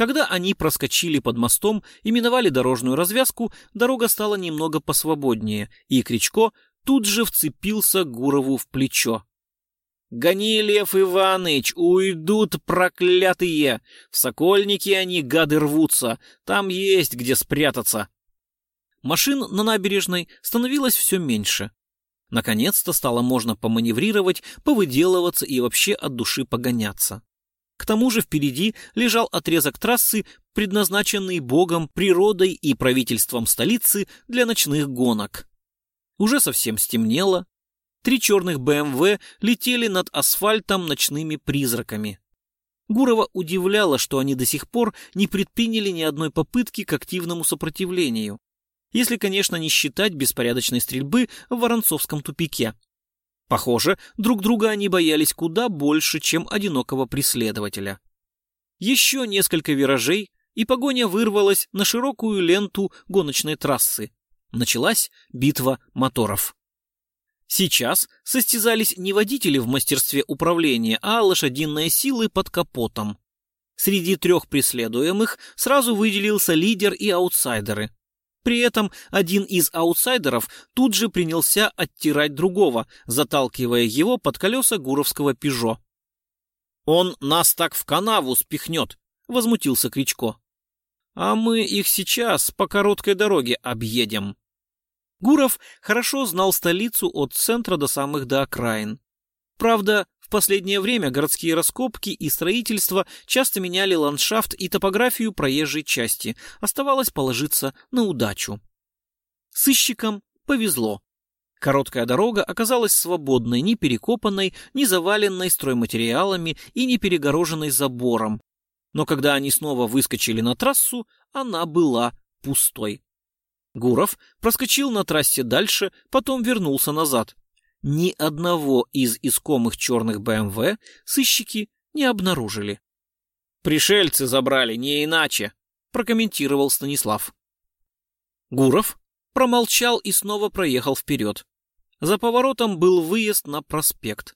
Когда они проскочили под мостом и миновали дорожную развязку, дорога стала немного посвободнее, и Кричко тут же вцепился Гурову в плечо. «Гони, Лев Иваныч, уйдут проклятые! В Сокольники они, гады, рвутся, там есть где спрятаться!» Машин на набережной становилось все меньше. Наконец-то стало можно поманеврировать, повыделываться и вообще от души погоняться. К тому же впереди лежал отрезок трассы, предназначенный Богом, природой и правительством столицы для ночных гонок. Уже совсем стемнело. Три черных БМВ летели над асфальтом ночными призраками. Гурова удивляло, что они до сих пор не предприняли ни одной попытки к активному сопротивлению. Если, конечно, не считать беспорядочной стрельбы в Воронцовском тупике. Похоже, друг друга они боялись куда больше, чем одинокого преследователя. Еще несколько виражей, и погоня вырвалась на широкую ленту гоночной трассы. Началась битва моторов. Сейчас состязались не водители в мастерстве управления, а лошадиные силы под капотом. Среди трех преследуемых сразу выделился лидер и аутсайдеры. При этом один из аутсайдеров тут же принялся оттирать другого, заталкивая его под колеса гуровского «Пежо». «Он нас так в канаву спихнет!» — возмутился Кричко. «А мы их сейчас по короткой дороге объедем». Гуров хорошо знал столицу от центра до самых до окраин. Правда, последнее время городские раскопки и строительство часто меняли ландшафт и топографию проезжей части. Оставалось положиться на удачу. Сыщикам повезло. Короткая дорога оказалась свободной, не перекопанной, не заваленной стройматериалами и не перегороженной забором. Но когда они снова выскочили на трассу, она была пустой. Гуров проскочил на трассе дальше, потом вернулся назад. Ни одного из искомых черных БМВ сыщики не обнаружили. «Пришельцы забрали, не иначе», — прокомментировал Станислав. Гуров промолчал и снова проехал вперед. За поворотом был выезд на проспект.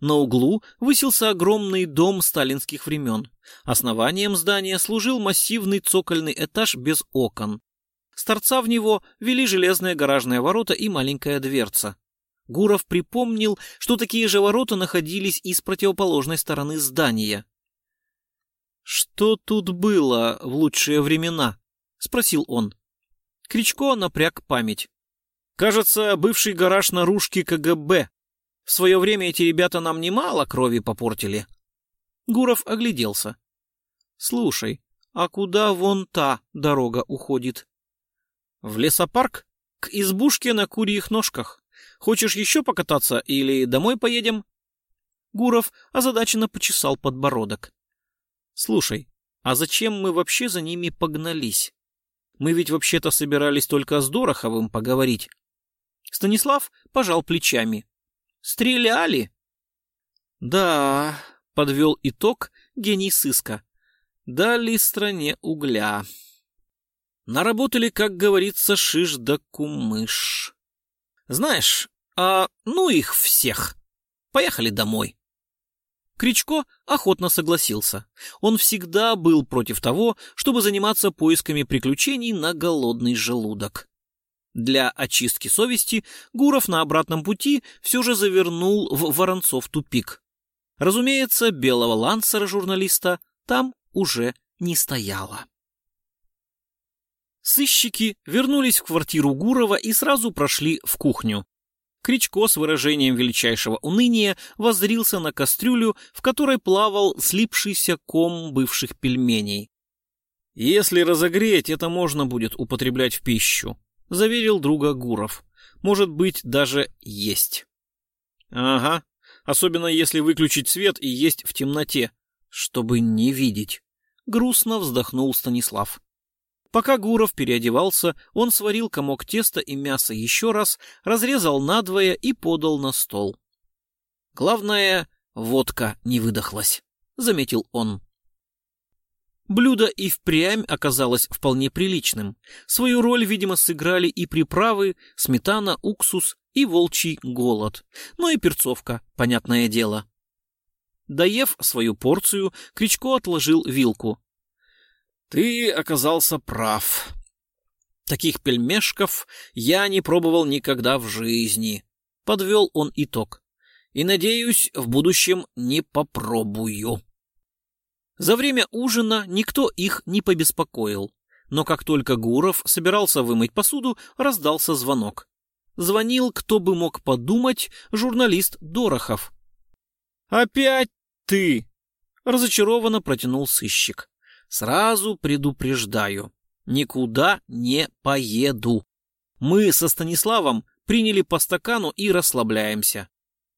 На углу высился огромный дом сталинских времен. Основанием здания служил массивный цокольный этаж без окон. С торца в него вели железные гаражные ворота и маленькая дверца. Гуров припомнил, что такие же ворота находились и с противоположной стороны здания. «Что тут было в лучшие времена?» — спросил он. Кричко напряг память. «Кажется, бывший гараж наружки КГБ. В свое время эти ребята нам немало крови попортили». Гуров огляделся. «Слушай, а куда вон та дорога уходит?» «В лесопарк? К избушке на курьих ножках. Хочешь еще покататься или домой поедем?» Гуров озадаченно почесал подбородок. «Слушай, а зачем мы вообще за ними погнались? Мы ведь вообще-то собирались только с Дороховым поговорить». Станислав пожал плечами. «Стреляли?» «Да», — подвел итог гений сыска. «Дали стране угля». Наработали, как говорится, шиш да кумыш. Знаешь, а ну их всех. Поехали домой. Кричко охотно согласился. Он всегда был против того, чтобы заниматься поисками приключений на голодный желудок. Для очистки совести Гуров на обратном пути все же завернул в Воронцов тупик. Разумеется, белого лансера-журналиста там уже не стояло. Сыщики вернулись в квартиру Гурова и сразу прошли в кухню. Кричко с выражением величайшего уныния воззрился на кастрюлю, в которой плавал слипшийся ком бывших пельменей. «Если разогреть, это можно будет употреблять в пищу», — заверил друга Гуров. «Может быть, даже есть». «Ага, особенно если выключить свет и есть в темноте, чтобы не видеть», — грустно вздохнул Станислав. Пока Гуров переодевался, он сварил комок теста и мяса еще раз, разрезал надвое и подал на стол. Главное, водка не выдохлась, заметил он. Блюдо и впрямь оказалось вполне приличным. Свою роль, видимо, сыграли и приправы, сметана, уксус и волчий голод. Ну и перцовка, понятное дело. Доев свою порцию, Кричко отложил вилку. Ты оказался прав. Таких пельмешков я не пробовал никогда в жизни. Подвел он итог. И, надеюсь, в будущем не попробую. За время ужина никто их не побеспокоил. Но как только Гуров собирался вымыть посуду, раздался звонок. Звонил, кто бы мог подумать, журналист Дорохов. «Опять ты!» — разочарованно протянул сыщик. «Сразу предупреждаю, никуда не поеду. Мы со Станиславом приняли по стакану и расслабляемся.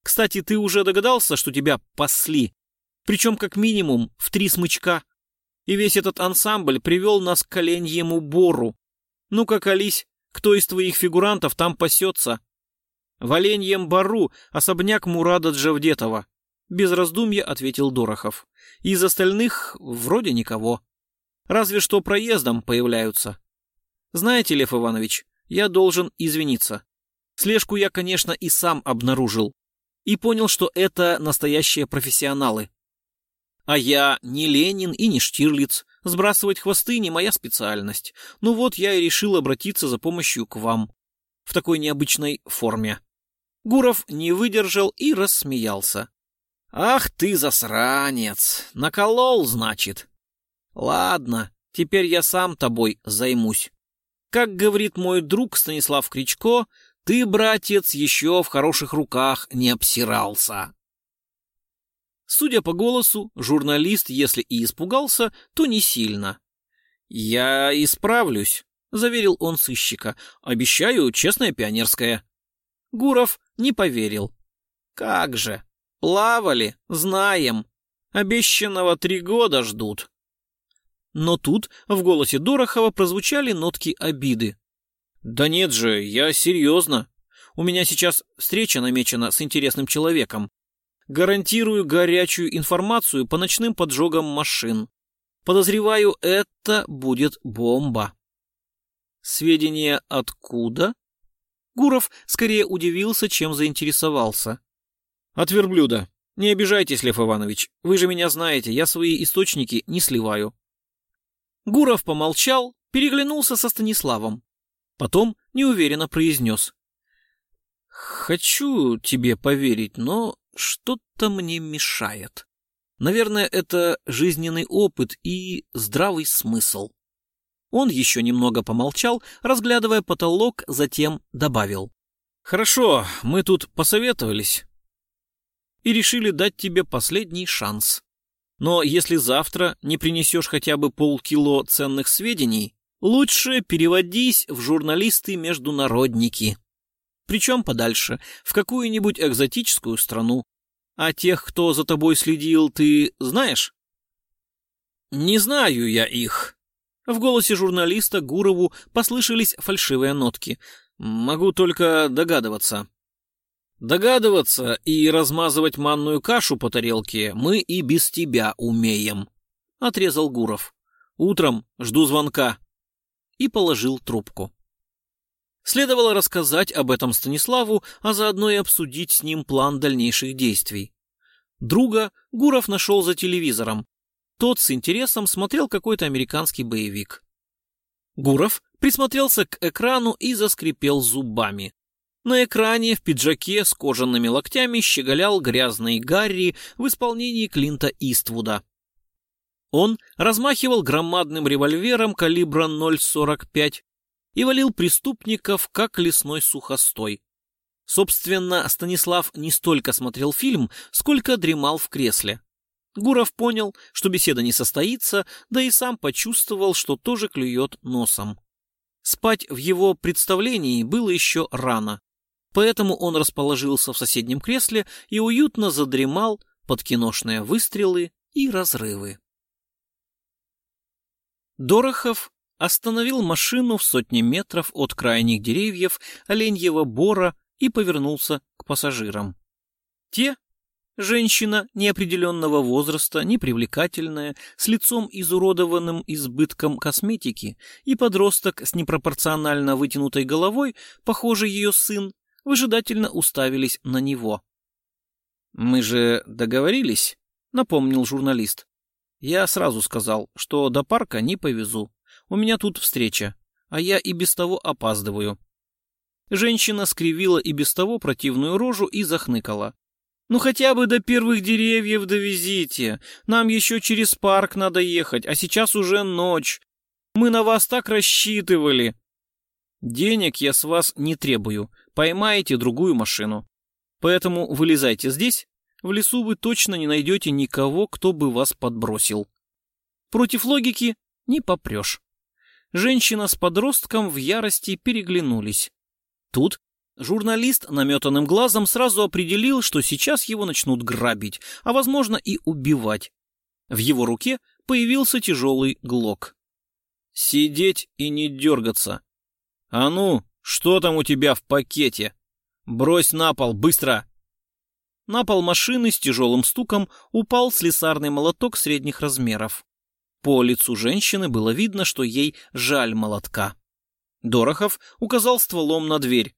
Кстати, ты уже догадался, что тебя пасли? Причем как минимум в три смычка. И весь этот ансамбль привел нас к оленьему бору. Ну-ка, колись, кто из твоих фигурантов там пасется? В оленьем бору особняк Мурада Джавдетова. Без раздумья ответил Дорохов. Из остальных вроде никого. Разве что проездом появляются. Знаете, Лев Иванович, я должен извиниться. Слежку я, конечно, и сам обнаружил. И понял, что это настоящие профессионалы. А я не Ленин и не Штирлиц. Сбрасывать хвосты не моя специальность. Ну вот я и решил обратиться за помощью к вам. В такой необычной форме. Гуров не выдержал и рассмеялся. «Ах ты засранец! Наколол, значит? Ладно, теперь я сам тобой займусь. Как говорит мой друг Станислав Кричко, ты, братец, еще в хороших руках не обсирался». Судя по голосу, журналист, если и испугался, то не сильно. «Я исправлюсь», — заверил он сыщика. «Обещаю, честное пионерское». Гуров не поверил. «Как же! Плавали, знаем. Обещанного три года ждут». Но тут в голосе Дорохова прозвучали нотки обиды. «Да нет же, я серьезно. У меня сейчас встреча намечена с интересным человеком. Гарантирую горячую информацию по ночным поджогам машин. Подозреваю, это будет бомба. Сведения откуда? Гуров скорее удивился, чем заинтересовался. От верблюда. Не обижайтесь, Лев Иванович. Вы же меня знаете, я свои источники не сливаю. Гуров помолчал, переглянулся со Станиславом. Потом неуверенно произнес. «Хочу тебе поверить, но что-то мне мешает. Наверное, это жизненный опыт и здравый смысл. Он еще немного помолчал, разглядывая потолок, затем добавил. «Хорошо, мы тут посоветовались и решили дать тебе последний шанс. Но если завтра не принесешь хотя бы полкило ценных сведений, лучше переводись в журналисты-международники причем подальше, в какую-нибудь экзотическую страну. А тех, кто за тобой следил, ты знаешь? Не знаю я их. В голосе журналиста Гурову послышались фальшивые нотки. Могу только догадываться. Догадываться и размазывать манную кашу по тарелке мы и без тебя умеем, отрезал Гуров. Утром жду звонка. И положил трубку. Следовало рассказать об этом Станиславу, а заодно и обсудить с ним план дальнейших действий. Друга Гуров нашел за телевизором. Тот с интересом смотрел какой-то американский боевик. Гуров присмотрелся к экрану и заскрипел зубами. На экране в пиджаке с кожаными локтями щеголял грязный Гарри в исполнении Клинта Иствуда. Он размахивал громадным револьвером калибра 0,45 и валил преступников, как лесной сухостой. Собственно, Станислав не столько смотрел фильм, сколько дремал в кресле. Гуров понял, что беседа не состоится, да и сам почувствовал, что тоже клюет носом. Спать в его представлении было еще рано, поэтому он расположился в соседнем кресле и уютно задремал под киношные выстрелы и разрывы. Дорохов остановил машину в сотне метров от крайних деревьев оленьего бора и повернулся к пассажирам. Те Женщина неопределенного возраста, непривлекательная, с лицом изуродованным избытком косметики, и подросток с непропорционально вытянутой головой, похоже, ее сын, выжидательно уставились на него. «Мы же договорились», — напомнил журналист. Я сразу сказал, что до парка не повезу. У меня тут встреча, а я и без того опаздываю. Женщина скривила и без того противную рожу и захныкала. «Ну хотя бы до первых деревьев довезите. Нам еще через парк надо ехать, а сейчас уже ночь. Мы на вас так рассчитывали». «Денег я с вас не требую. Поймаете другую машину. Поэтому вылезайте здесь. В лесу вы точно не найдете никого, кто бы вас подбросил. Против логики не попрешь». Женщина с подростком в ярости переглянулись. Тут журналист наметанным глазом сразу определил, что сейчас его начнут грабить, а, возможно, и убивать. В его руке появился тяжелый глок. «Сидеть и не дергаться. А ну, что там у тебя в пакете? Брось на пол, быстро!» На пол машины с тяжелым стуком упал слесарный молоток средних размеров. По лицу женщины было видно, что ей жаль молотка. Дорохов указал стволом на дверь.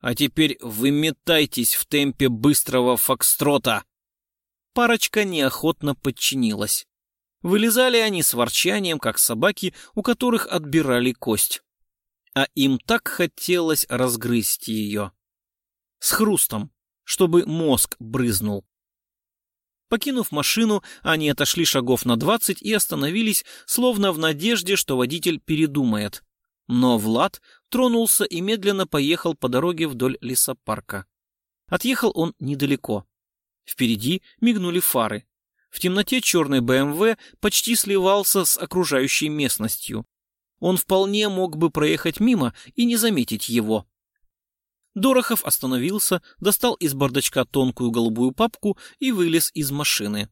«А теперь выметайтесь в темпе быстрого фокстрота!» Парочка неохотно подчинилась. Вылезали они с ворчанием, как собаки, у которых отбирали кость. А им так хотелось разгрызть ее. С хрустом, чтобы мозг брызнул. Покинув машину, они отошли шагов на двадцать и остановились, словно в надежде, что водитель передумает. Но Влад тронулся и медленно поехал по дороге вдоль лесопарка. Отъехал он недалеко. Впереди мигнули фары. В темноте черный БМВ почти сливался с окружающей местностью. Он вполне мог бы проехать мимо и не заметить его. Дорохов остановился, достал из бардачка тонкую голубую папку и вылез из машины.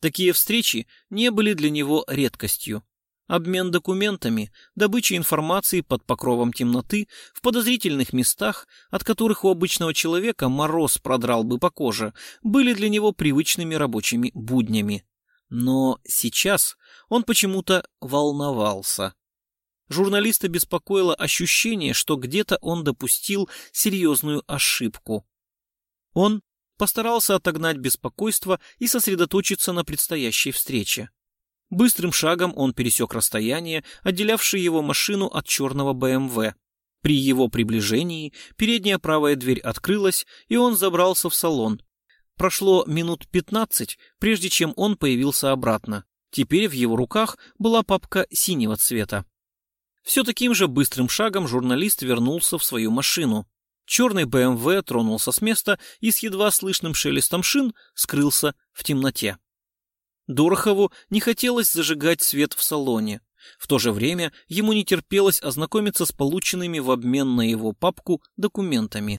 Такие встречи не были для него редкостью. Обмен документами, добыча информации под покровом темноты в подозрительных местах, от которых у обычного человека мороз продрал бы по коже, были для него привычными рабочими буднями. Но сейчас он почему-то волновался. Журналиста беспокоило ощущение, что где-то он допустил серьезную ошибку. Он постарался отогнать беспокойство и сосредоточиться на предстоящей встрече. Быстрым шагом он пересек расстояние, отделявшее его машину от черного БМВ. При его приближении передняя правая дверь открылась, и он забрался в салон. Прошло минут пятнадцать, прежде чем он появился обратно. Теперь в его руках была папка синего цвета. Все таким же быстрым шагом журналист вернулся в свою машину. Черный БМВ тронулся с места и с едва слышным шелестом шин скрылся в темноте. Дорохову не хотелось зажигать свет в салоне. В то же время ему не терпелось ознакомиться с полученными в обмен на его папку документами.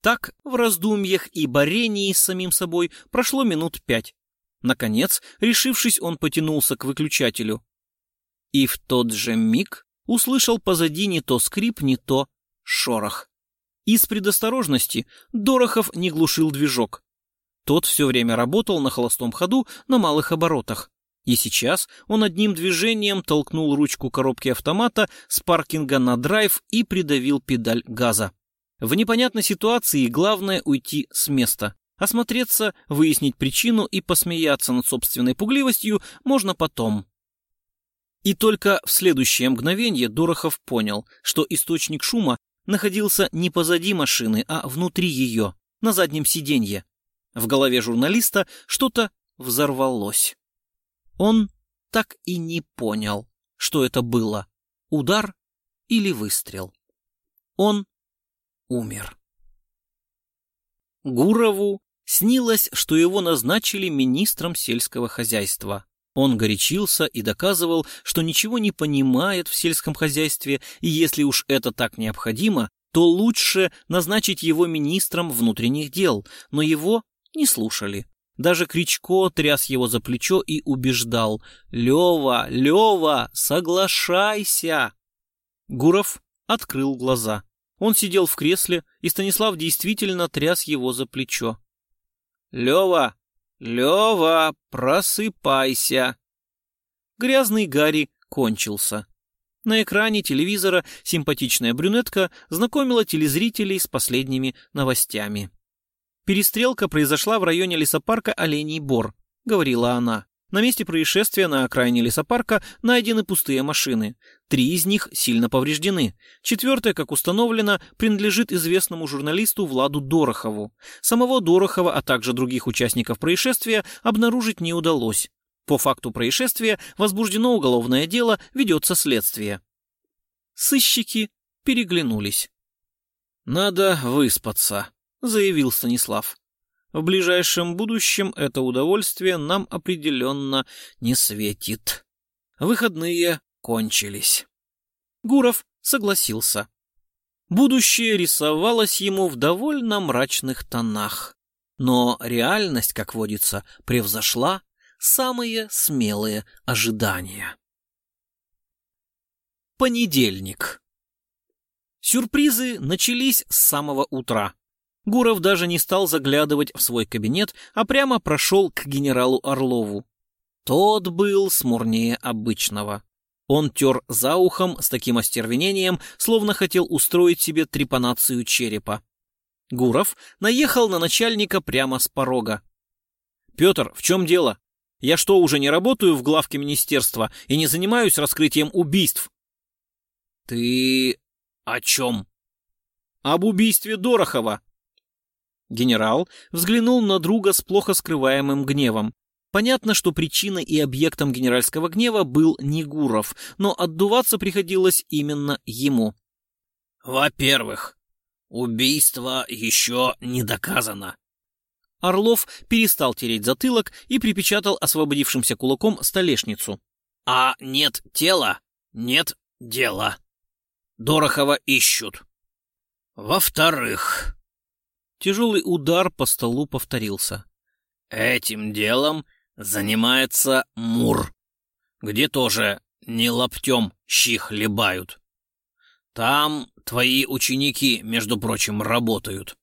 Так, в раздумьях и борении с самим собой прошло минут пять. Наконец, решившись, он потянулся к выключателю. И в тот же миг услышал позади не то скрип, не то шорох. Из предосторожности Дорохов не глушил движок. Тот все время работал на холостом ходу на малых оборотах. И сейчас он одним движением толкнул ручку коробки автомата с паркинга на драйв и придавил педаль газа. В непонятной ситуации главное уйти с места. Осмотреться, выяснить причину и посмеяться над собственной пугливостью можно потом. И только в следующее мгновение Дорохов понял, что источник шума находился не позади машины, а внутри ее, на заднем сиденье. В голове журналиста что-то взорвалось. Он так и не понял, что это было — удар или выстрел. Он умер. Гурову снилось, что его назначили министром сельского хозяйства. Он горячился и доказывал, что ничего не понимает в сельском хозяйстве, и если уж это так необходимо, то лучше назначить его министром внутренних дел, но его не слушали. Даже Кричко тряс его за плечо и убеждал «Лева, Лева, соглашайся!» Гуров открыл глаза. Он сидел в кресле, и Станислав действительно тряс его за плечо. «Лева, Лева, просыпайся!» Грязный Гарри кончился. На экране телевизора симпатичная брюнетка знакомила телезрителей с последними новостями. Перестрелка произошла в районе лесопарка Оленей Бор, говорила она. На месте происшествия на окраине лесопарка найдены пустые машины. Три из них сильно повреждены. Четвертая, как установлено, принадлежит известному журналисту Владу Дорохову. Самого Дорохова, а также других участников происшествия обнаружить не удалось. По факту происшествия возбуждено уголовное дело, ведется следствие. Сыщики переглянулись. «Надо выспаться», — заявил Станислав. «В ближайшем будущем это удовольствие нам определенно не светит. Выходные кончились». Гуров согласился. Будущее рисовалось ему в довольно мрачных тонах. Но реальность, как водится, превзошла самые смелые ожидания. Понедельник. Сюрпризы начались с самого утра. Гуров даже не стал заглядывать в свой кабинет, а прямо прошел к генералу Орлову. Тот был смурнее обычного. Он тер за ухом с таким остервенением, словно хотел устроить себе трепанацию черепа. Гуров наехал на начальника прямо с порога. «Петр, в чем дело? Я что, уже не работаю в главке министерства и не занимаюсь раскрытием убийств?» «Ты о чем?» «Об убийстве Дорохова». Генерал взглянул на друга с плохо скрываемым гневом. Понятно, что причиной и объектом генеральского гнева был не Гуров, но отдуваться приходилось именно ему. «Во-первых, убийство еще не доказано». Орлов перестал тереть затылок и припечатал освободившимся кулаком столешницу. «А нет тела, нет дела». Дорохова ищут. Во-вторых, тяжелый удар по столу повторился. Этим делом занимается Мур, где тоже не лаптем щи хлебают. Там твои ученики, между прочим, работают.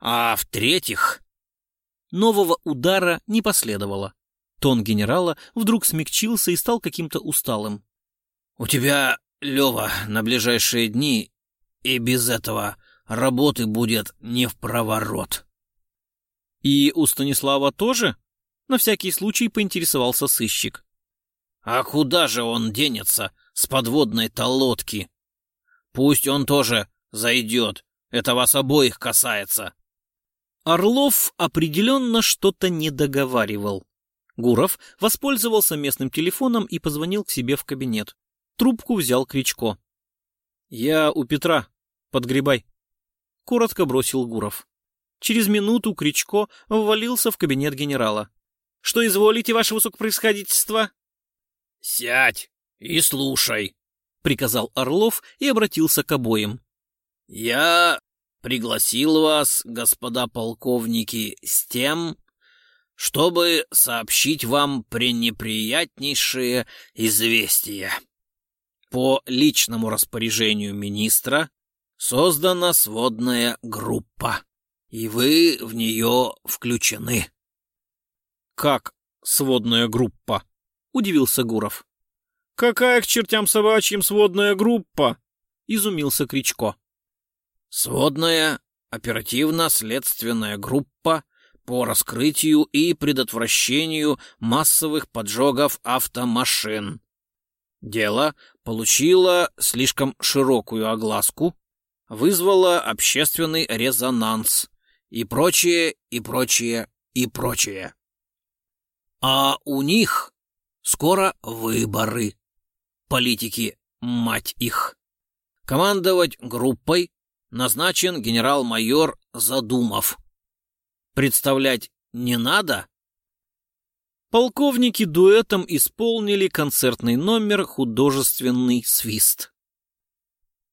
А в-третьих... Нового удара не последовало. Тон генерала вдруг смягчился и стал каким-то усталым. «У тебя Лева на ближайшие дни и без этого работы будет не в проворот. И у Станислава тоже? На всякий случай поинтересовался сыщик. А куда же он денется с подводной-то лодки? Пусть он тоже зайдет, это вас обоих касается. Орлов определенно что-то не договаривал. Гуров воспользовался местным телефоном и позвонил к себе в кабинет. Трубку взял Кричко. «Я у Петра. Подгребай», — коротко бросил Гуров. Через минуту Кричко ввалился в кабинет генерала. «Что изволите, ваше высокопроисходительство?» «Сядь и слушай», — приказал Орлов и обратился к обоим. «Я пригласил вас, господа полковники, с тем, чтобы сообщить вам пренеприятнейшее известие. По личному распоряжению министра создана сводная группа, и вы в нее включены. «Как сводная группа?» — удивился Гуров. «Какая к чертям собачьим сводная группа?» — изумился Кричко. «Сводная оперативно-следственная группа по раскрытию и предотвращению массовых поджогов автомашин. Дело получила слишком широкую огласку, вызвала общественный резонанс и прочее, и прочее, и прочее. А у них скоро выборы. Политики, мать их. Командовать группой назначен генерал-майор Задумов. Представлять не надо? полковники дуэтом исполнили концертный номер «Художественный свист».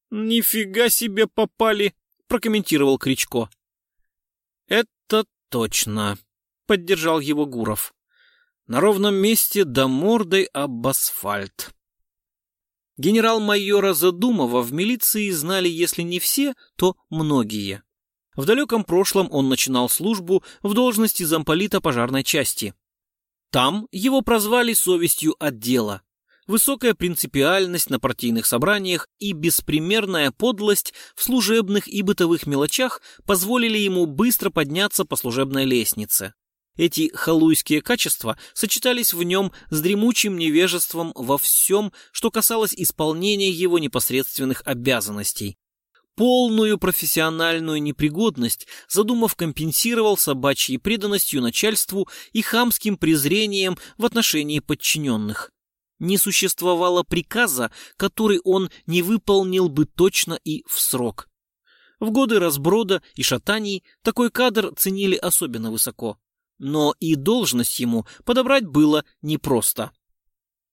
«Нифига себе попали!» — прокомментировал Кричко. «Это точно», — поддержал его Гуров. «На ровном месте до мордой об асфальт». Генерал-майора Задумова в милиции знали, если не все, то многие. В далеком прошлом он начинал службу в должности замполита пожарной части. Там его прозвали совестью отдела. Высокая принципиальность на партийных собраниях и беспримерная подлость в служебных и бытовых мелочах позволили ему быстро подняться по служебной лестнице. Эти халуйские качества сочетались в нем с дремучим невежеством во всем, что касалось исполнения его непосредственных обязанностей. Полную профессиональную непригодность Задумав компенсировал собачьей преданностью начальству и хамским презрением в отношении подчиненных. Не существовало приказа, который он не выполнил бы точно и в срок. В годы разброда и шатаний такой кадр ценили особенно высоко но и должность ему подобрать было непросто.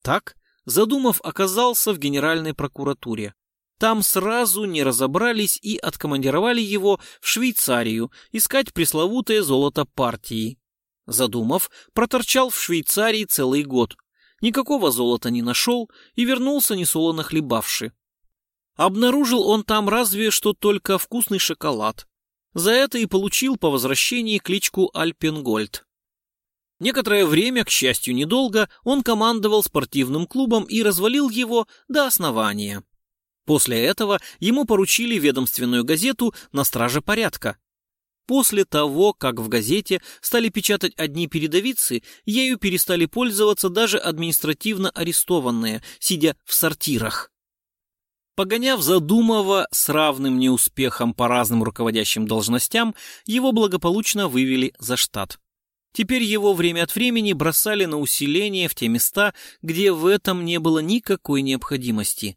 Так, Задумав оказался в Генеральной прокуратуре. Там сразу не разобрались и откомандировали его в Швейцарию искать пресловутое золото партии. Задумав, проторчал в Швейцарии целый год. Никакого золота не нашел и вернулся несолоно хлебавши. Обнаружил он там разве что только вкусный шоколад, за это и получил по возвращении кличку Альпенгольд. Некоторое время, к счастью, недолго, он командовал спортивным клубом и развалил его до основания. После этого ему поручили ведомственную газету «На страже порядка». После того, как в газете стали печатать одни передовицы, ею перестали пользоваться даже административно арестованные, сидя в сортирах. Погоняв Задумова с равным неуспехом по разным руководящим должностям, его благополучно вывели за штат. Теперь его время от времени бросали на усиление в те места, где в этом не было никакой необходимости.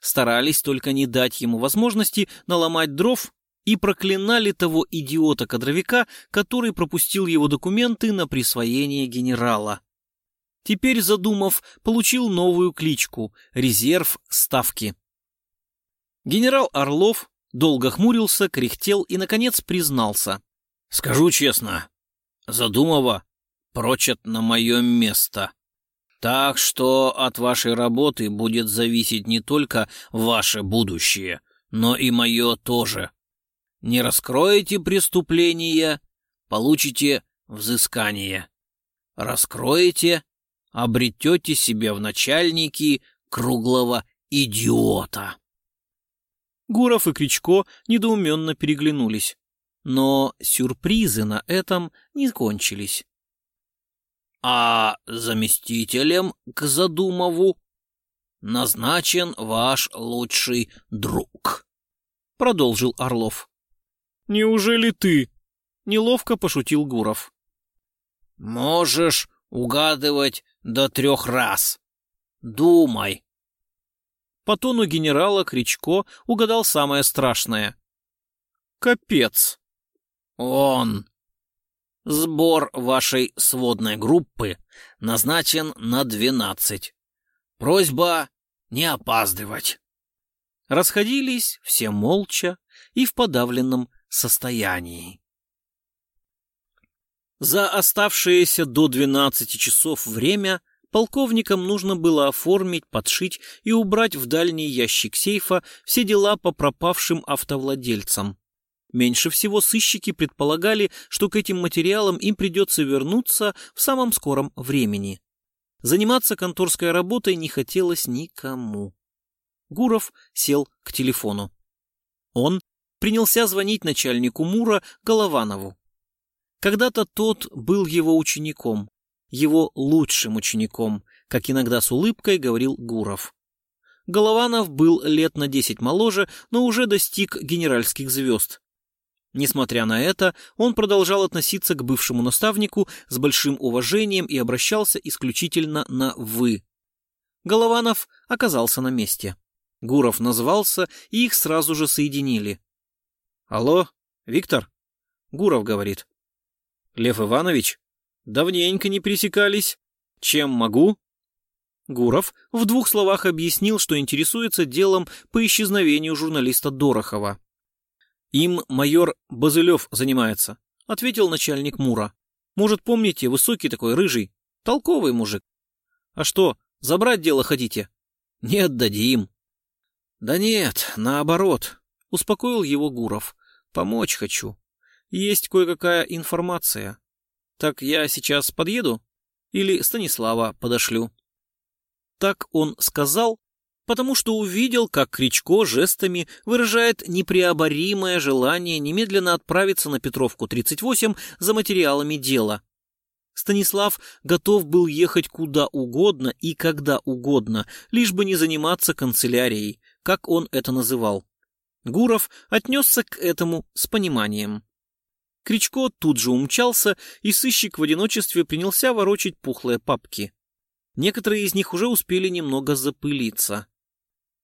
Старались только не дать ему возможности наломать дров и проклинали того идиота-кадровика, который пропустил его документы на присвоение генерала. Теперь, задумав, получил новую кличку — резерв ставки. Генерал Орлов долго хмурился, кряхтел и, наконец, признался. «Скажу честно, Задумова прочат на мое место. Так что от вашей работы будет зависеть не только ваше будущее, но и мое тоже. Не раскроете преступления, получите взыскание. Раскроете, обретете себе в начальники круглого идиота. Гуров и Кричко недоуменно переглянулись. Но сюрпризы на этом не кончились. «А заместителем к Задумову назначен ваш лучший друг», — продолжил Орлов. «Неужели ты?» — неловко пошутил Гуров. «Можешь угадывать до трех раз. Думай, по тону генерала Кричко угадал самое страшное. «Капец!» «Он!» «Сбор вашей сводной группы назначен на двенадцать. Просьба не опаздывать». Расходились все молча и в подавленном состоянии. За оставшееся до двенадцати часов время полковникам нужно было оформить, подшить и убрать в дальний ящик сейфа все дела по пропавшим автовладельцам. Меньше всего сыщики предполагали, что к этим материалам им придется вернуться в самом скором времени. Заниматься конторской работой не хотелось никому. Гуров сел к телефону. Он принялся звонить начальнику Мура Голованову. Когда-то тот был его учеником его лучшим учеником, как иногда с улыбкой говорил Гуров. Голованов был лет на десять моложе, но уже достиг генеральских звезд. Несмотря на это, он продолжал относиться к бывшему наставнику с большим уважением и обращался исключительно на «вы». Голованов оказался на месте. Гуров назвался, и их сразу же соединили. «Алло, Виктор?» Гуров говорит. «Лев Иванович?» Давненько не пересекались. Чем могу?» Гуров в двух словах объяснил, что интересуется делом по исчезновению журналиста Дорохова. «Им майор Базылев занимается», — ответил начальник Мура. «Может, помните, высокий такой, рыжий, толковый мужик. А что, забрать дело хотите?» «Не отдадим». «Да нет, наоборот», — успокоил его Гуров. «Помочь хочу. Есть кое-какая информация. Так я сейчас подъеду? Или Станислава подошлю?» Так он сказал, потому что увидел, как Кричко жестами выражает непреоборимое желание немедленно отправиться на Петровку 38 за материалами дела. Станислав готов был ехать куда угодно и когда угодно, лишь бы не заниматься канцелярией, как он это называл. Гуров отнесся к этому с пониманием. Кричко тут же умчался, и сыщик в одиночестве принялся ворочать пухлые папки. Некоторые из них уже успели немного запылиться.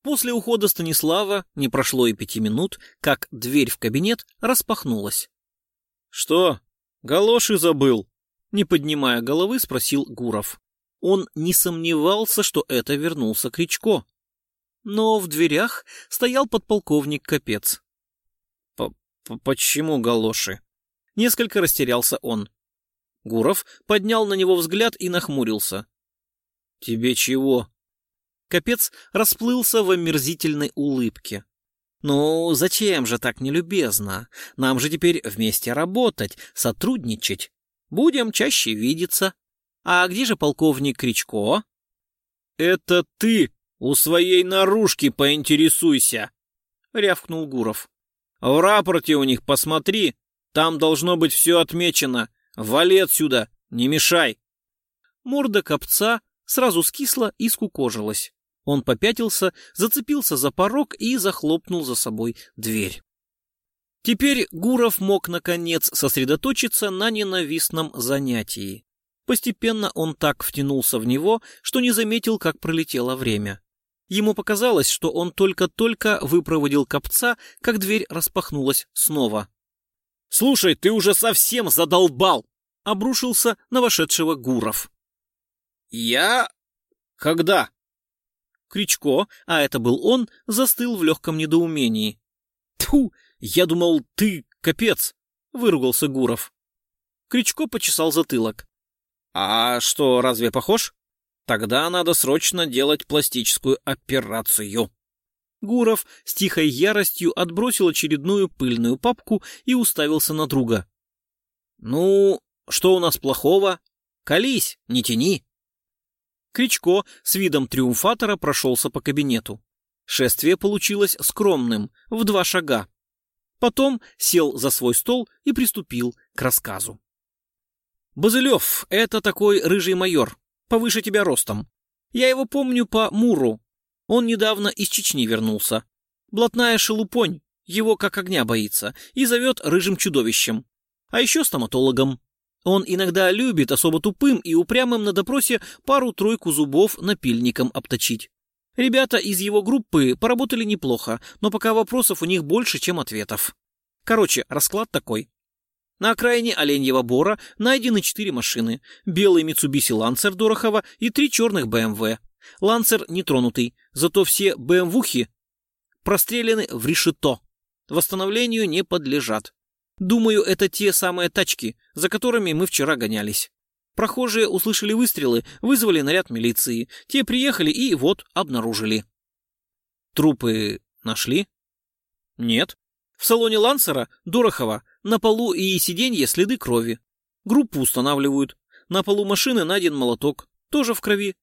После ухода Станислава не прошло и пяти минут, как дверь в кабинет распахнулась. — Что, галоши забыл? — не поднимая головы, спросил Гуров. Он не сомневался, что это вернулся Кричко. Но в дверях стоял подполковник Капец. — Почему галоши? Несколько растерялся он. Гуров поднял на него взгляд и нахмурился. — Тебе чего? Капец расплылся в омерзительной улыбке. «Ну, зачем же так нелюбезно? Нам же теперь вместе работать, сотрудничать. Будем чаще видеться. А где же полковник Кричко?» «Это ты у своей наружки поинтересуйся!» — рявкнул Гуров. «В рапорте у них посмотри, там должно быть все отмечено. Вали отсюда, не мешай!» Морда копца сразу скисла и скукожилась. Он попятился, зацепился за порог и захлопнул за собой дверь. Теперь Гуров мог, наконец, сосредоточиться на ненавистном занятии. Постепенно он так втянулся в него, что не заметил, как пролетело время. Ему показалось, что он только-только выпроводил копца, как дверь распахнулась снова. «Слушай, ты уже совсем задолбал!» — обрушился на вошедшего Гуров. «Я? Когда?» Кричко, а это был он, застыл в легком недоумении. «Тьфу, я думал, ты капец!» — выругался Гуров. Кричко почесал затылок. «А что, разве похож? Тогда надо срочно делать пластическую операцию». Гуров с тихой яростью отбросил очередную пыльную папку и уставился на друга. «Ну, что у нас плохого? Колись, не тяни!» Кричко с видом триумфатора прошелся по кабинету. Шествие получилось скромным, в два шага. Потом сел за свой стол и приступил к рассказу. «Базылев — это такой рыжий майор, повыше тебя ростом. Я его помню по Муру. Он недавно из Чечни вернулся. Блатная шелупонь, его как огня боится, и зовет рыжим чудовищем. А еще стоматологом. Он иногда любит особо тупым и упрямым на допросе пару-тройку зубов напильником обточить. Ребята из его группы поработали неплохо, но пока вопросов у них больше, чем ответов. Короче, расклад такой. На окраине Оленьего Бора найдены четыре машины. Белый Mitsubishi Lancer Дорохова и три черных BMW. Лансер нетронутый, зато все БМВухи прострелены в решето. Восстановлению не подлежат. Думаю, это те самые тачки, за которыми мы вчера гонялись. Прохожие услышали выстрелы, вызвали наряд милиции. Те приехали и вот обнаружили. Трупы нашли? Нет. В салоне Лансера, Дорохова, на полу и сиденье следы крови. Группу устанавливают. На полу машины найден молоток, тоже в крови.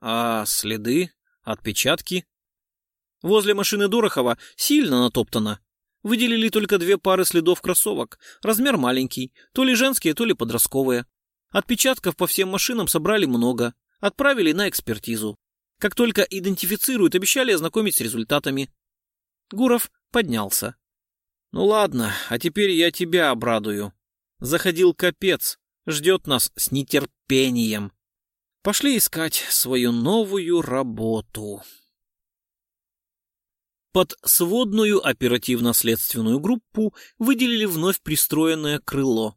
А следы, отпечатки? Возле машины Дорохова сильно натоптано. Выделили только две пары следов кроссовок. Размер маленький, то ли женские, то ли подростковые. Отпечатков по всем машинам собрали много. Отправили на экспертизу. Как только идентифицируют, обещали ознакомить с результатами. Гуров поднялся. «Ну ладно, а теперь я тебя обрадую. Заходил капец, ждет нас с нетерпением. Пошли искать свою новую работу». Под сводную оперативно-следственную группу выделили вновь пристроенное крыло.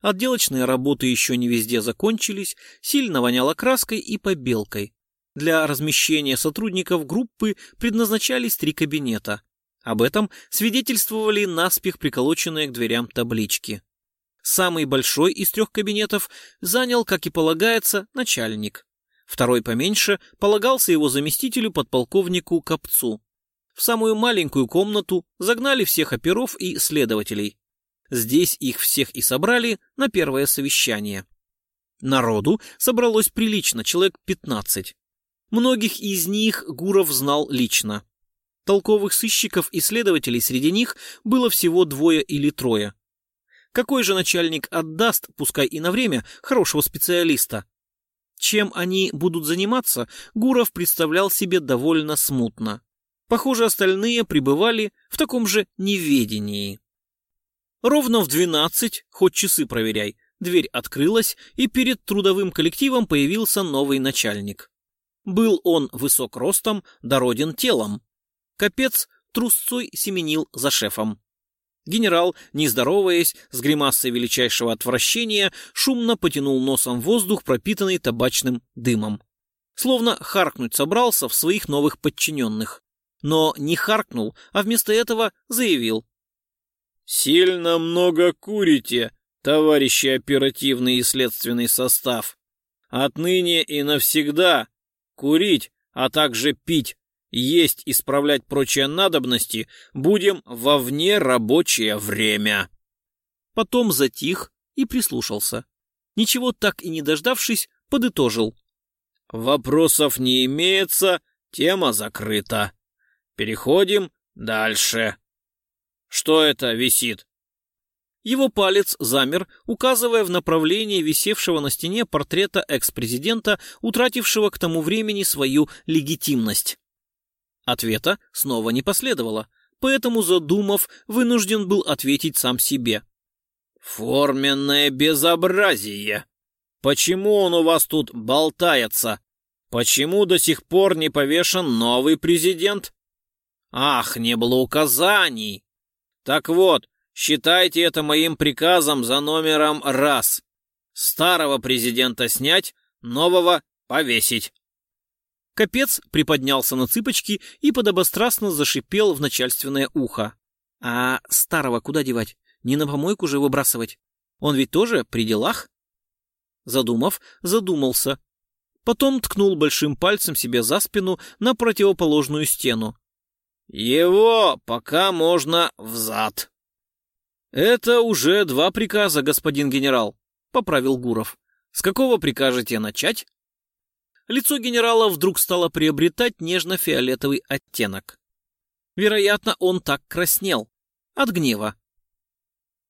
Отделочные работы еще не везде закончились, сильно воняло краской и побелкой. Для размещения сотрудников группы предназначались три кабинета. Об этом свидетельствовали наспех приколоченные к дверям таблички. Самый большой из трех кабинетов занял, как и полагается, начальник. Второй поменьше полагался его заместителю подполковнику Копцу. В самую маленькую комнату загнали всех оперов и следователей. Здесь их всех и собрали на первое совещание. Народу собралось прилично, человек 15. Многих из них Гуров знал лично. Толковых сыщиков и следователей среди них было всего двое или трое. Какой же начальник отдаст, пускай и на время, хорошего специалиста? Чем они будут заниматься, Гуров представлял себе довольно смутно. Похоже, остальные пребывали в таком же неведении. Ровно в двенадцать, хоть часы проверяй, дверь открылась, и перед трудовым коллективом появился новый начальник. Был он высок ростом, дороден телом. Капец трусцой семенил за шефом. Генерал, не здороваясь, с гримасой величайшего отвращения, шумно потянул носом воздух, пропитанный табачным дымом. Словно харкнуть собрался в своих новых подчиненных. Но не харкнул, а вместо этого заявил. «Сильно много курите, товарищи оперативный и следственный состав. Отныне и навсегда курить, а также пить есть и справлять прочие надобности будем во вне рабочее время. Потом затих и прислушался. Ничего так и не дождавшись, подытожил. Вопросов не имеется, тема закрыта. Переходим дальше. Что это висит? Его палец замер, указывая в направлении висевшего на стене портрета экс-президента, утратившего к тому времени свою легитимность. Ответа снова не последовало, поэтому, задумав, вынужден был ответить сам себе. «Форменное безобразие! Почему он у вас тут болтается? Почему до сих пор не повешен новый президент? Ах, не было указаний! Так вот, считайте это моим приказом за номером раз. Старого президента снять, нового повесить». Капец приподнялся на цыпочки и подобострастно зашипел в начальственное ухо. А старого куда девать? Не на помойку же выбрасывать. Он ведь тоже при делах? Задумав, задумался. Потом ткнул большим пальцем себе за спину на противоположную стену. «Его пока можно взад». «Это уже два приказа, господин генерал», — поправил Гуров. «С какого прикажете начать?» Лицо генерала вдруг стало приобретать нежно-фиолетовый оттенок. Вероятно, он так краснел. От гнева.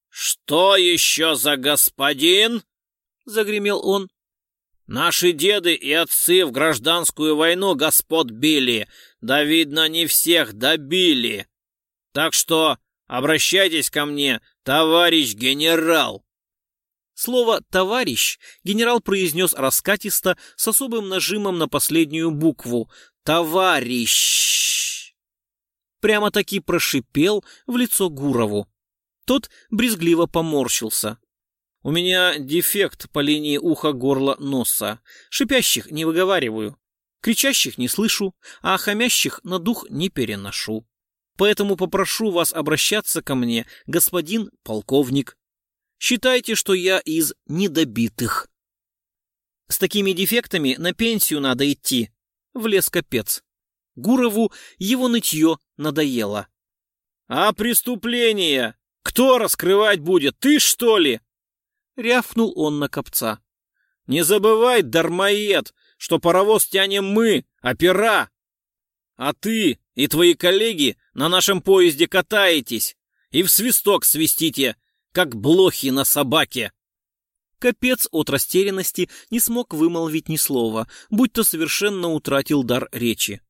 «Что еще за господин?» — загремел он. «Наши деды и отцы в гражданскую войну господ били, да, видно, не всех добили. Так что обращайтесь ко мне, товарищ генерал». Слово «товарищ» генерал произнес раскатисто с особым нажимом на последнюю букву «Товарищ». Прямо-таки прошипел в лицо Гурову. Тот брезгливо поморщился. «У меня дефект по линии уха-горла-носа. Шипящих не выговариваю, кричащих не слышу, а хамящих на дух не переношу. Поэтому попрошу вас обращаться ко мне, господин полковник». Считайте, что я из недобитых. С такими дефектами на пенсию надо идти. Влез капец. Гурову его нытье надоело. «А преступление? Кто раскрывать будет? Ты, что ли?» Рявкнул он на копца. «Не забывай, дармоед, что паровоз тянем мы, опера! А ты и твои коллеги на нашем поезде катаетесь и в свисток свистите, как блохи на собаке. Капец от растерянности не смог вымолвить ни слова, будь то совершенно утратил дар речи.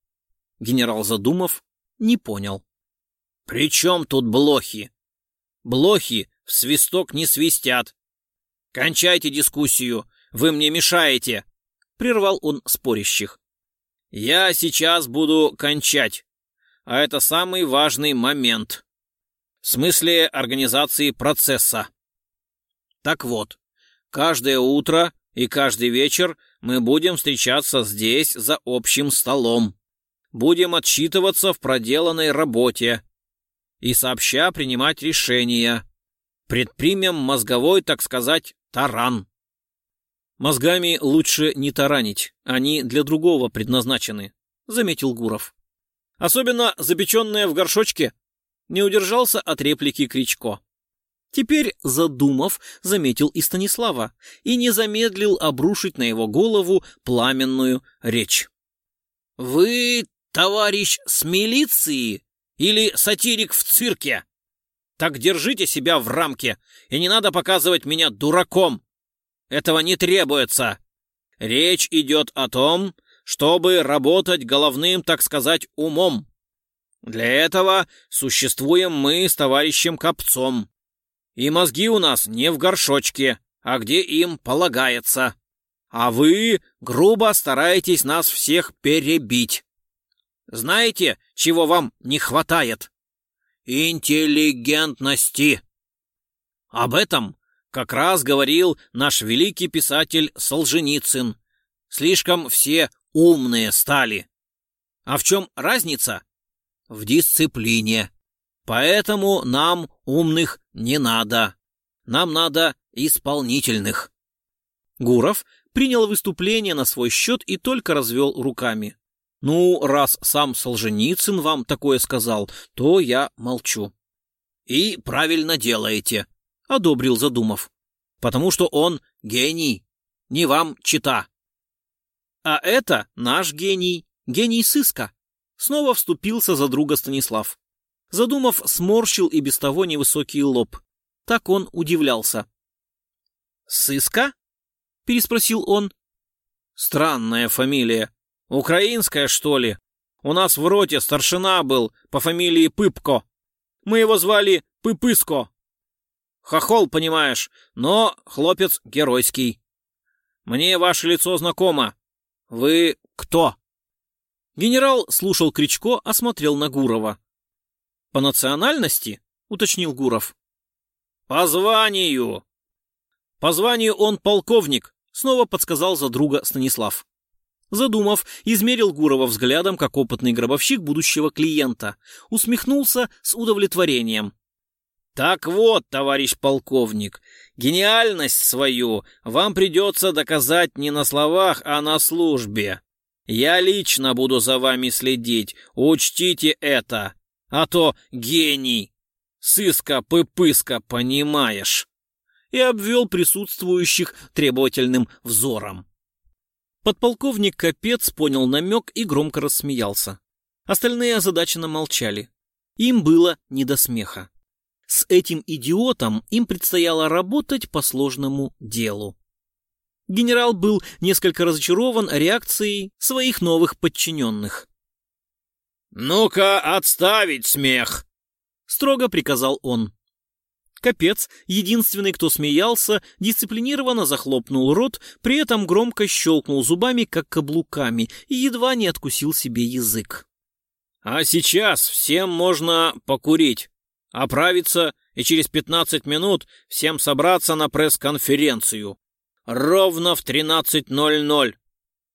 Генерал, задумав, не понял. «При чем тут блохи? Блохи в свисток не свистят. Кончайте дискуссию, вы мне мешаете!» Прервал он спорящих. «Я сейчас буду кончать, а это самый важный момент в смысле организации процесса. Так вот, каждое утро и каждый вечер мы будем встречаться здесь за общим столом. Будем отчитываться в проделанной работе и сообща принимать решения. Предпримем мозговой, так сказать, таран. Мозгами лучше не таранить, они для другого предназначены, заметил Гуров. Особенно запеченные в горшочке не удержался от реплики Кричко. Теперь, задумав, заметил и Станислава и не замедлил обрушить на его голову пламенную речь. «Вы, товарищ с милиции или сатирик в цирке? Так держите себя в рамке, и не надо показывать меня дураком. Этого не требуется. Речь идет о том, чтобы работать головным, так сказать, умом. Для этого существуем мы с товарищем Копцом. И мозги у нас не в горшочке, а где им полагается. А вы грубо стараетесь нас всех перебить. Знаете, чего вам не хватает? Интеллигентности. Об этом как раз говорил наш великий писатель Солженицын. Слишком все умные стали. А в чем разница? В дисциплине. Поэтому нам умных не надо. Нам надо исполнительных. Гуров принял выступление на свой счет и только развел руками. Ну, раз сам Солженицын вам такое сказал, то я молчу. И правильно делаете, одобрил задумав. Потому что он гений, не вам чита. А это наш гений, гений сыска. Снова вступился за друга Станислав. Задумав, сморщил и без того невысокий лоб. Так он удивлялся. «Сыска?» — переспросил он. «Странная фамилия. Украинская, что ли? У нас в роте старшина был по фамилии Пыпко. Мы его звали Пыпыско. Хохол, понимаешь, но хлопец геройский. Мне ваше лицо знакомо. Вы кто?» Генерал слушал Кричко, осмотрел на Гурова. «По национальности?» — уточнил Гуров. «По званию!» «По званию он полковник», — снова подсказал за друга Станислав. Задумав, измерил Гурова взглядом, как опытный гробовщик будущего клиента. Усмехнулся с удовлетворением. «Так вот, товарищ полковник, гениальность свою вам придется доказать не на словах, а на службе. Я лично буду за вами следить, учтите это а то гений. Сыска-пыпыска, понимаешь?» И обвел присутствующих требовательным взором. Подполковник Капец понял намек и громко рассмеялся. Остальные озадаченно молчали. Им было не до смеха. С этим идиотом им предстояло работать по сложному делу. Генерал был несколько разочарован реакцией своих новых подчиненных. «Ну-ка, отставить смех!» — строго приказал он. Капец, единственный, кто смеялся, дисциплинированно захлопнул рот, при этом громко щелкнул зубами, как каблуками, и едва не откусил себе язык. «А сейчас всем можно покурить, оправиться и через пятнадцать минут всем собраться на пресс-конференцию. Ровно в 13.00.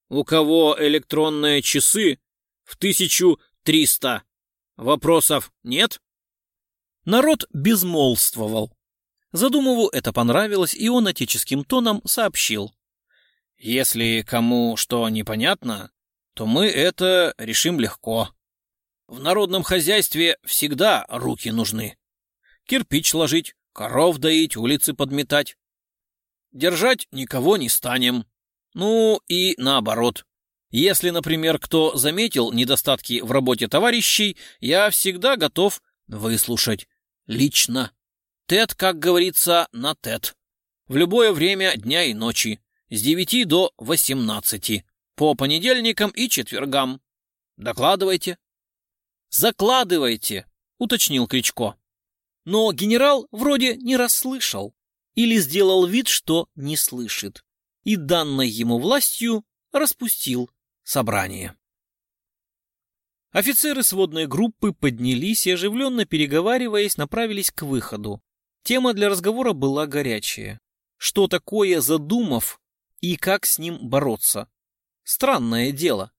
У кого электронные часы, в тысячу триста. Вопросов нет? Народ безмолвствовал. Задумову это понравилось, и он отеческим тоном сообщил. Если кому что непонятно, то мы это решим легко. В народном хозяйстве всегда руки нужны. Кирпич ложить, коров доить, улицы подметать. Держать никого не станем. Ну и наоборот. Если, например, кто заметил недостатки в работе товарищей, я всегда готов выслушать. Лично. Тет, как говорится, на тет. В любое время дня и ночи. С 9 до 18. По понедельникам и четвергам. Докладывайте. Закладывайте, уточнил Кричко. Но генерал вроде не расслышал или сделал вид, что не слышит, и данной ему властью распустил собрание. Офицеры сводной группы поднялись и, оживленно переговариваясь, направились к выходу. Тема для разговора была горячая. Что такое задумав и как с ним бороться? Странное дело.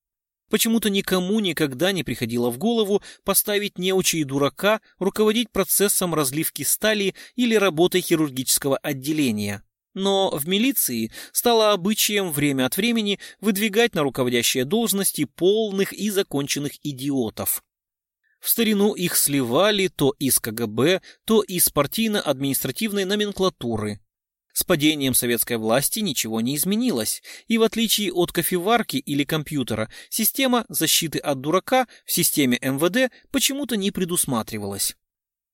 Почему-то никому никогда не приходило в голову поставить неучи и дурака руководить процессом разливки стали или работой хирургического отделения. Но в милиции стало обычаем время от времени выдвигать на руководящие должности полных и законченных идиотов. В старину их сливали то из КГБ, то из партийно-административной номенклатуры. С падением советской власти ничего не изменилось, и в отличие от кофеварки или компьютера, система защиты от дурака в системе МВД почему-то не предусматривалась.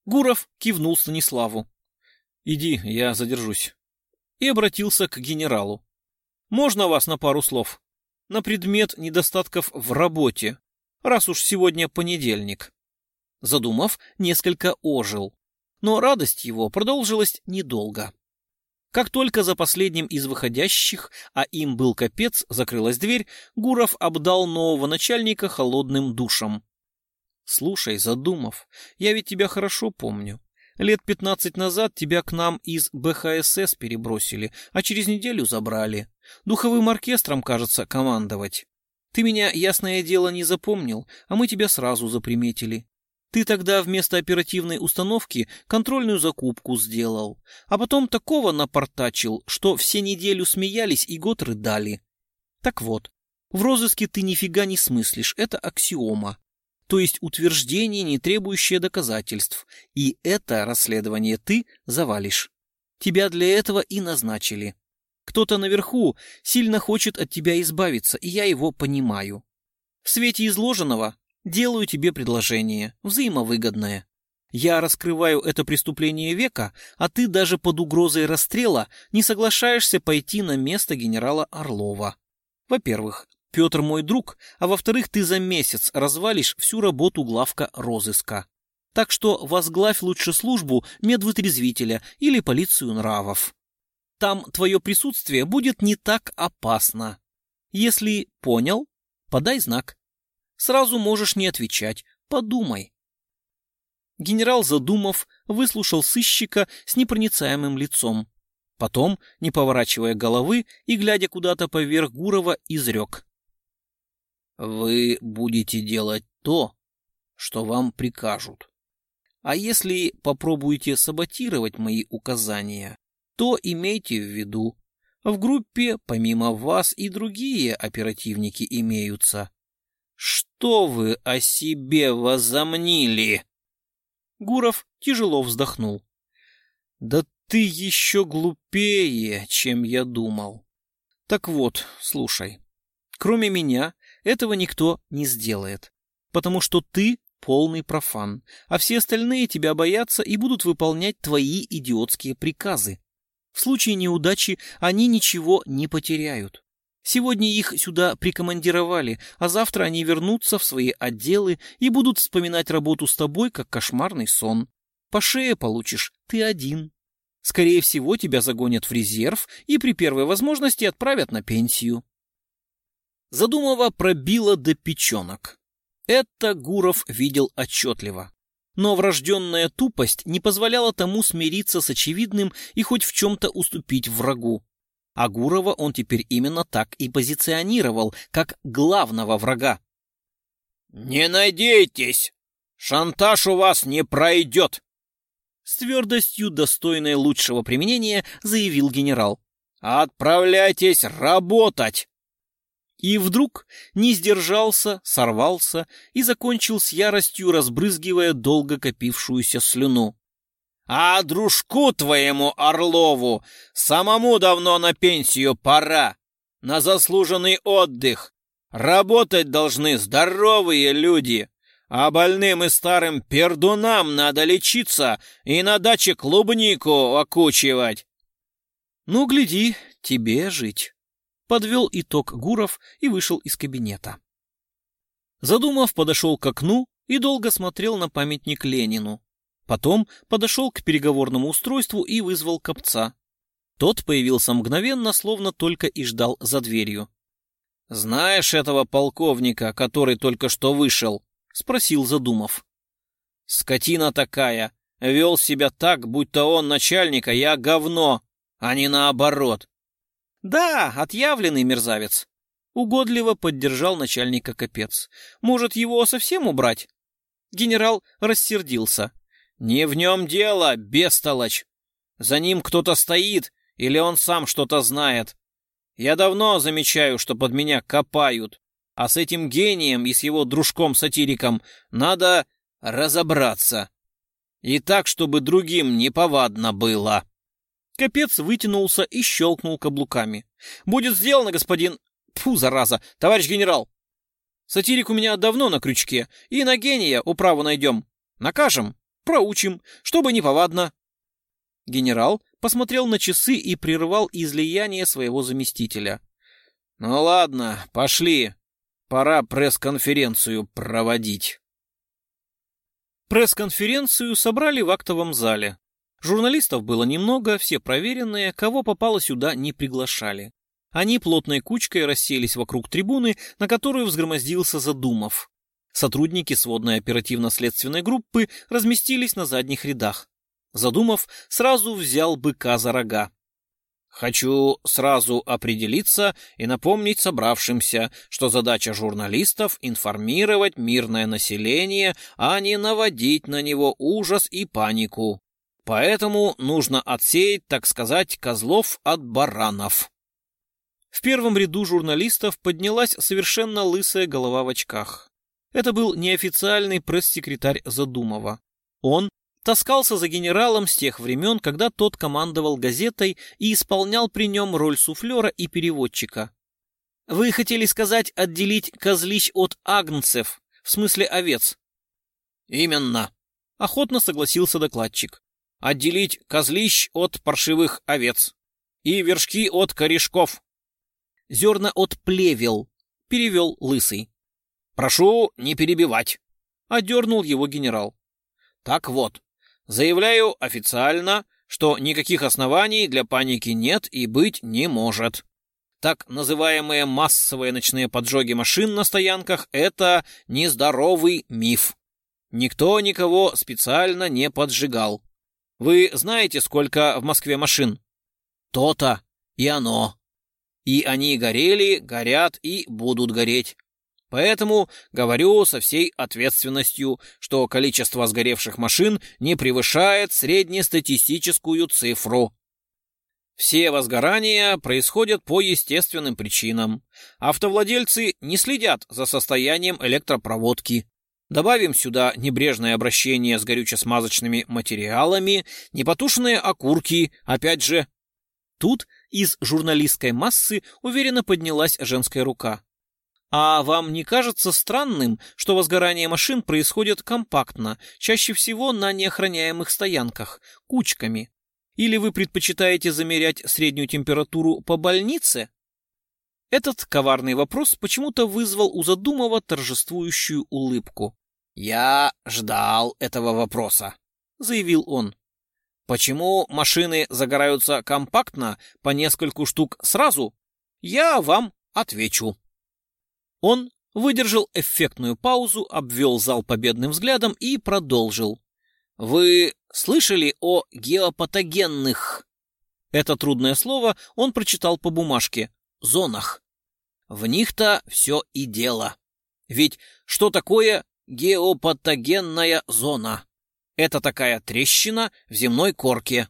Гуров кивнул Станиславу. «Иди, я задержусь». И обратился к генералу. «Можно вас на пару слов? На предмет недостатков в работе, раз уж сегодня понедельник». Задумав, несколько ожил. Но радость его продолжилась недолго. Как только за последним из выходящих, а им был капец, закрылась дверь, Гуров обдал нового начальника холодным душем. Слушай, задумав, я ведь тебя хорошо помню. Лет пятнадцать назад тебя к нам из БХСС перебросили, а через неделю забрали. Духовым оркестром, кажется, командовать. Ты меня, ясное дело, не запомнил, а мы тебя сразу заприметили. Ты тогда вместо оперативной установки контрольную закупку сделал, а потом такого напортачил, что все неделю смеялись и год рыдали. Так вот, в розыске ты нифига не смыслишь, это аксиома то есть утверждение, не требующее доказательств, и это расследование ты завалишь. Тебя для этого и назначили. Кто-то наверху сильно хочет от тебя избавиться, и я его понимаю. В свете изложенного делаю тебе предложение, взаимовыгодное. Я раскрываю это преступление века, а ты даже под угрозой расстрела не соглашаешься пойти на место генерала Орлова. Во-первых, Петр мой друг, а во-вторых, ты за месяц развалишь всю работу главка розыска. Так что возглавь лучше службу медвытрезвителя или полицию нравов. Там твое присутствие будет не так опасно. Если понял, подай знак. Сразу можешь не отвечать, подумай. Генерал, задумав, выслушал сыщика с непроницаемым лицом. Потом, не поворачивая головы и глядя куда-то поверх Гурова, изрек. Вы будете делать то, что вам прикажут. А если попробуете саботировать мои указания, то имейте в виду, в группе помимо вас и другие оперативники имеются. Что вы о себе возомнили? Гуров тяжело вздохнул. Да ты еще глупее, чем я думал. Так вот, слушай. Кроме меня этого никто не сделает, потому что ты полный профан, а все остальные тебя боятся и будут выполнять твои идиотские приказы. В случае неудачи они ничего не потеряют. Сегодня их сюда прикомандировали, а завтра они вернутся в свои отделы и будут вспоминать работу с тобой, как кошмарный сон. По шее получишь ты один. Скорее всего, тебя загонят в резерв и при первой возможности отправят на пенсию. Задумова пробила до печенок. Это Гуров видел отчетливо. Но врожденная тупость не позволяла тому смириться с очевидным и хоть в чем-то уступить врагу. А Гурова он теперь именно так и позиционировал, как главного врага. «Не надейтесь! Шантаж у вас не пройдет!» С твердостью, достойной лучшего применения, заявил генерал. «Отправляйтесь работать!» И вдруг не сдержался, сорвался и закончил с яростью, разбрызгивая долго копившуюся слюну. «А дружку твоему, Орлову, самому давно на пенсию пора, на заслуженный отдых. Работать должны здоровые люди, а больным и старым пердунам надо лечиться и на даче клубнику окучивать». «Ну, гляди, тебе жить» подвел итог Гуров и вышел из кабинета. Задумав, подошел к окну и долго смотрел на памятник Ленину. Потом подошел к переговорному устройству и вызвал копца. Тот появился мгновенно, словно только и ждал за дверью. «Знаешь этого полковника, который только что вышел?» — спросил Задумов. «Скотина такая. Вел себя так, будто он начальника, я говно, а не наоборот. «Да, отъявленный мерзавец!» Угодливо поддержал начальника капец. «Может, его совсем убрать?» Генерал рассердился. «Не в нем дело, бестолочь! За ним кто-то стоит, или он сам что-то знает. Я давно замечаю, что под меня копают, а с этим гением и с его дружком-сатириком надо разобраться. И так, чтобы другим неповадно было». Капец вытянулся и щелкнул каблуками. «Будет сделано, господин...» Фу, зараза! Товарищ генерал!» «Сатирик у меня давно на крючке, и на гения управу найдем. Накажем. Проучим, чтобы неповадно. Генерал посмотрел на часы и прервал излияние своего заместителя. «Ну ладно, пошли. Пора пресс-конференцию проводить». Пресс-конференцию собрали в актовом зале. Журналистов было немного, все проверенные, кого попало сюда не приглашали. Они плотной кучкой расселись вокруг трибуны, на которую взгромоздился Задумов. Сотрудники сводной оперативно-следственной группы разместились на задних рядах. Задумав, сразу взял быка за рога. Хочу сразу определиться и напомнить собравшимся, что задача журналистов — информировать мирное население, а не наводить на него ужас и панику. Поэтому нужно отсеять, так сказать, козлов от баранов. В первом ряду журналистов поднялась совершенно лысая голова в очках. Это был неофициальный пресс-секретарь Задумова. Он таскался за генералом с тех времен, когда тот командовал газетой и исполнял при нем роль суфлера и переводчика. Вы хотели сказать отделить козлищ от агнцев, в смысле овец? Именно, охотно согласился докладчик. Отделить козлищ от паршивых овец и вершки от корешков. Зерна от плевел, перевел лысый. Прошу не перебивать, одернул его генерал. Так вот, Заявляю официально, что никаких оснований для паники нет и быть не может. Так называемые массовые ночные поджоги машин на стоянках – это нездоровый миф. Никто никого специально не поджигал. Вы знаете, сколько в Москве машин? То-то и оно. И они горели, горят и будут гореть. Поэтому говорю со всей ответственностью, что количество сгоревших машин не превышает среднестатистическую цифру. Все возгорания происходят по естественным причинам. Автовладельцы не следят за состоянием электропроводки. Добавим сюда небрежное обращение с горюче-смазочными материалами, непотушенные окурки, опять же. Тут из журналистской массы уверенно поднялась женская рука. А вам не кажется странным, что возгорание машин происходит компактно, чаще всего на неохраняемых стоянках, кучками? Или вы предпочитаете замерять среднюю температуру по больнице? Этот коварный вопрос почему-то вызвал у Задумова торжествующую улыбку. «Я ждал этого вопроса», — заявил он. «Почему машины загораются компактно по нескольку штук сразу? Я вам отвечу». Он выдержал эффектную паузу, обвел зал победным взглядом и продолжил. «Вы слышали о геопатогенных?» Это трудное слово он прочитал по бумажке. «Зонах». В них-то все и дело. Ведь что такое геопатогенная зона? Это такая трещина в земной корке.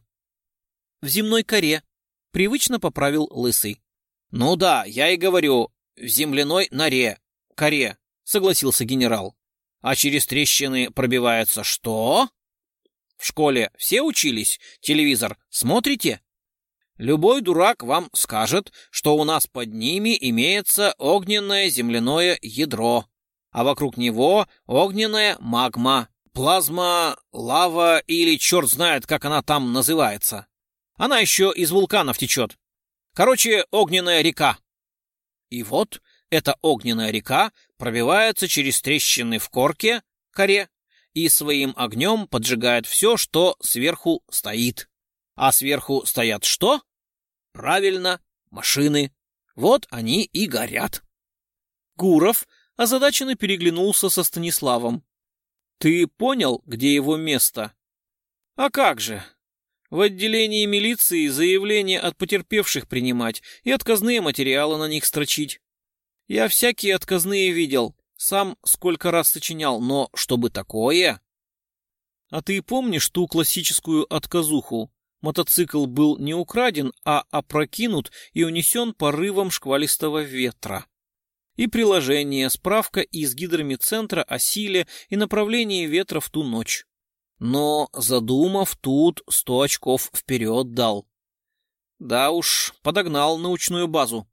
В земной коре. Привычно поправил Лысый. Ну да, я и говорю, в земляной норе, коре, согласился генерал. А через трещины пробивается что? В школе все учились? Телевизор смотрите? Любой дурак вам скажет, что у нас под ними имеется огненное земляное ядро, а вокруг него огненная магма, плазма, лава или черт знает, как она там называется. Она еще из вулканов течет. Короче, огненная река. И вот эта огненная река пробивается через трещины в корке, коре, и своим огнем поджигает все, что сверху стоит. А сверху стоят что? Правильно, машины. Вот они и горят. Гуров озадаченно переглянулся со Станиславом. «Ты понял, где его место?» «А как же? В отделении милиции заявления от потерпевших принимать и отказные материалы на них строчить. Я всякие отказные видел, сам сколько раз сочинял, но чтобы такое... А ты помнишь ту классическую отказуху? Мотоцикл был не украден, а опрокинут и унесен порывом шквалистого ветра. И приложение, справка из гидромедцентра о силе и направлении ветра в ту ночь но, задумав, тут сто очков вперед дал. Да уж, подогнал научную базу.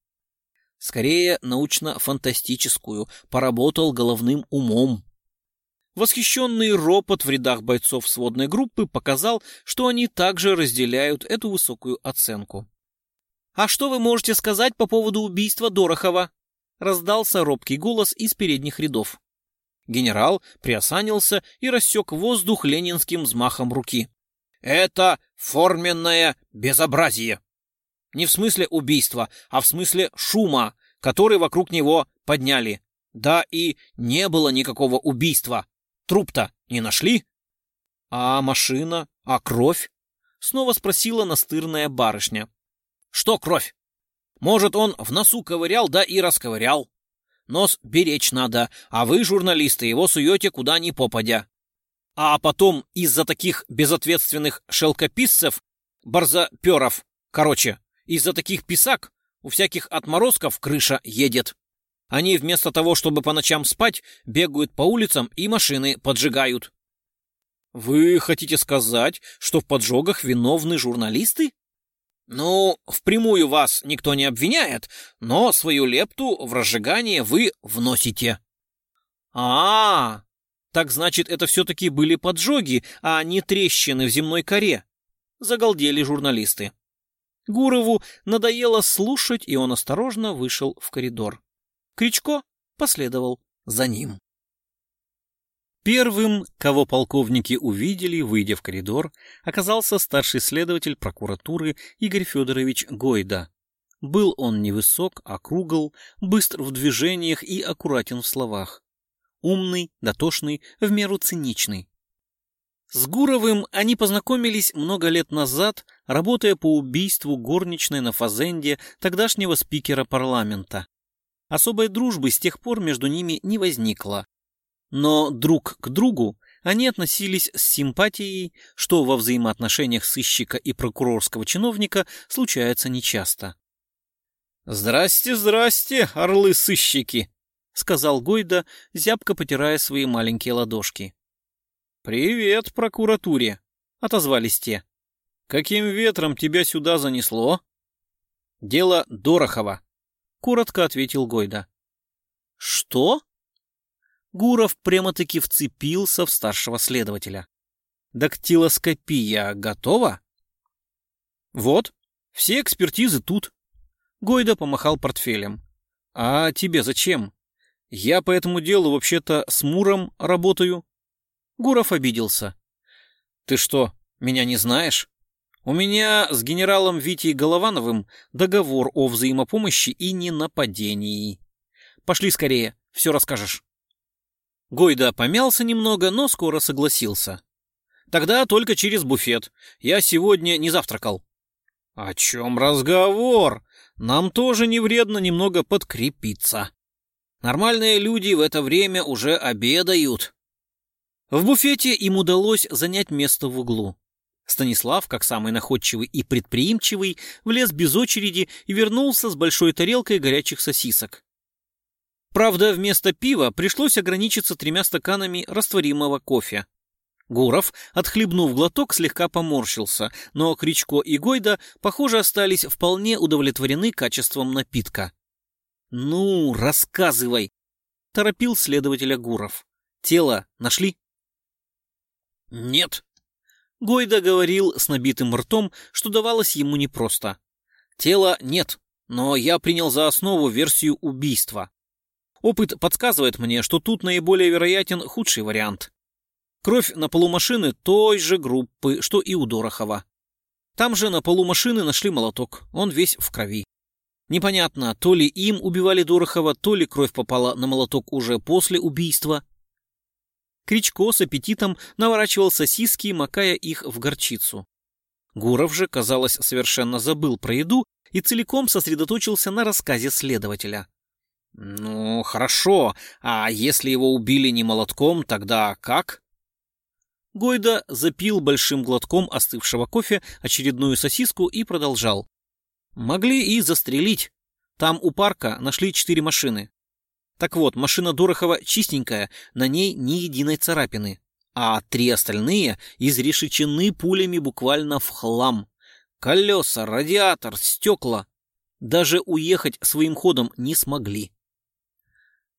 Скорее, научно-фантастическую, поработал головным умом. Восхищенный ропот в рядах бойцов сводной группы показал, что они также разделяют эту высокую оценку. «А что вы можете сказать по поводу убийства Дорохова?» раздался робкий голос из передних рядов. Генерал приосанился и рассек воздух ленинским взмахом руки. «Это форменное безобразие!» Не в смысле убийства, а в смысле шума, который вокруг него подняли. Да и не было никакого убийства. Труп-то не нашли? А машина? А кровь? Снова спросила настырная барышня. Что кровь? Может, он в носу ковырял, да и расковырял. Нос беречь надо, а вы, журналисты, его суете куда ни попадя. А потом из-за таких безответственных шелкописцев, барзаперов, короче, из-за таких писак у всяких отморозков крыша едет. Они вместо того, чтобы по ночам спать, бегают по улицам и машины поджигают. Вы хотите сказать, что в поджогах виновны журналисты? Ну, впрямую вас никто не обвиняет, но свою лепту в разжигание вы вносите. А, -а, -а так значит, это все-таки были поджоги, а не трещины в земной коре. Загалдели журналисты. Гурову надоело слушать, и он осторожно вышел в коридор. Кричко последовал за ним. Первым, кого полковники увидели, выйдя в коридор, оказался старший следователь прокуратуры Игорь Федорович Гойда. Был он невысок, округл, быстр в движениях и аккуратен в словах. Умный, дотошный, в меру циничный. С Гуровым они познакомились много лет назад, работая по убийству горничной на Фазенде тогдашнего спикера парламента. Особой дружбы с тех пор между ними не возникло. Но друг к другу они относились с симпатией, что во взаимоотношениях сыщика и прокурорского чиновника случается нечасто. «Здрасте, здрасте, орлы-сыщики!» — сказал Гойда, зябко потирая свои маленькие ладошки. «Привет, прокуратуре!» — отозвались те. «Каким ветром тебя сюда занесло?» «Дело Дорохова», — коротко ответил Гойда. «Что?» Гуров прямо-таки вцепился в старшего следователя. «Дактилоскопия готова?» «Вот, все экспертизы тут». Гойда помахал портфелем. «А тебе зачем? Я по этому делу вообще-то с Муром работаю». Гуров обиделся. «Ты что, меня не знаешь? У меня с генералом Витей Головановым договор о взаимопомощи и ненападении. Пошли скорее, все расскажешь». Гойда помялся немного, но скоро согласился. Тогда только через буфет. Я сегодня не завтракал. О чем разговор? Нам тоже не вредно немного подкрепиться. Нормальные люди в это время уже обедают. В буфете им удалось занять место в углу. Станислав, как самый находчивый и предприимчивый, влез без очереди и вернулся с большой тарелкой горячих сосисок. Правда, вместо пива пришлось ограничиться тремя стаканами растворимого кофе. Гуров, отхлебнув глоток, слегка поморщился, но Кричко и Гойда, похоже, остались вполне удовлетворены качеством напитка. «Ну, рассказывай!» — торопил следователя Гуров. «Тело нашли?» «Нет». Гойда говорил с набитым ртом, что давалось ему непросто. «Тела нет, но я принял за основу версию убийства. Опыт подсказывает мне, что тут наиболее вероятен худший вариант. Кровь на полу машины той же группы, что и у Дорохова. Там же на полу машины нашли молоток, он весь в крови. Непонятно, то ли им убивали Дорохова, то ли кровь попала на молоток уже после убийства. Кричко с аппетитом наворачивал сосиски, макая их в горчицу. Гуров же, казалось, совершенно забыл про еду и целиком сосредоточился на рассказе следователя. «Ну, хорошо. А если его убили не молотком, тогда как?» Гойда запил большим глотком остывшего кофе очередную сосиску и продолжал. «Могли и застрелить. Там у парка нашли четыре машины. Так вот, машина Дорохова чистенькая, на ней ни единой царапины. А три остальные изрешечены пулями буквально в хлам. Колеса, радиатор, стекла. Даже уехать своим ходом не смогли.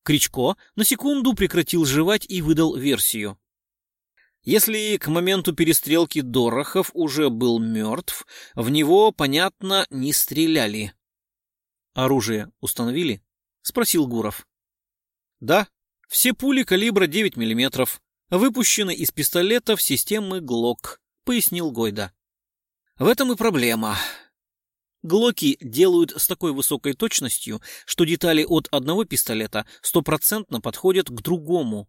Кричко на секунду прекратил жевать и выдал версию. Если к моменту перестрелки Дорохов уже был мертв, в него, понятно, не стреляли. «Оружие установили?» — спросил Гуров. «Да, все пули калибра 9 мм, выпущены из пистолетов системы ГЛОК», — пояснил Гойда. «В этом и проблема. Глоки делают с такой высокой точностью, что детали от одного пистолета стопроцентно подходят к другому.